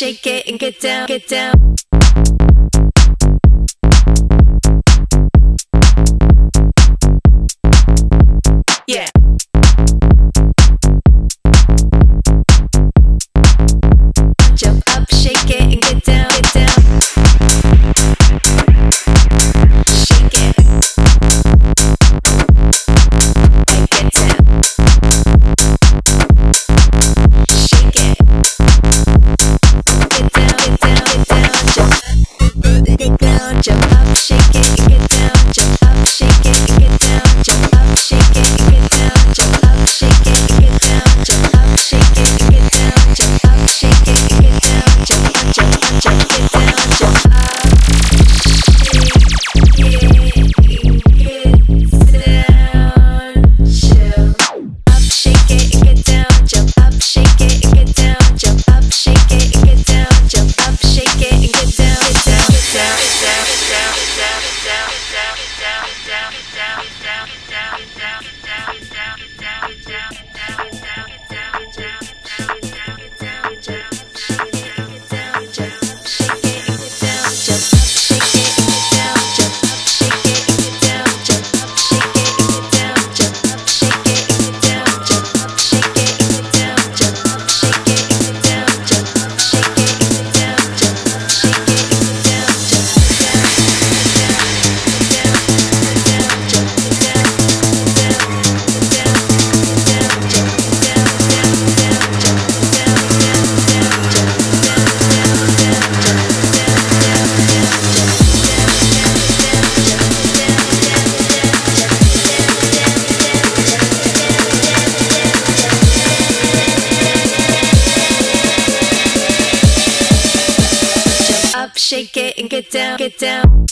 shake it and get down, get down. Yeah. Up, shake it and get down, get down.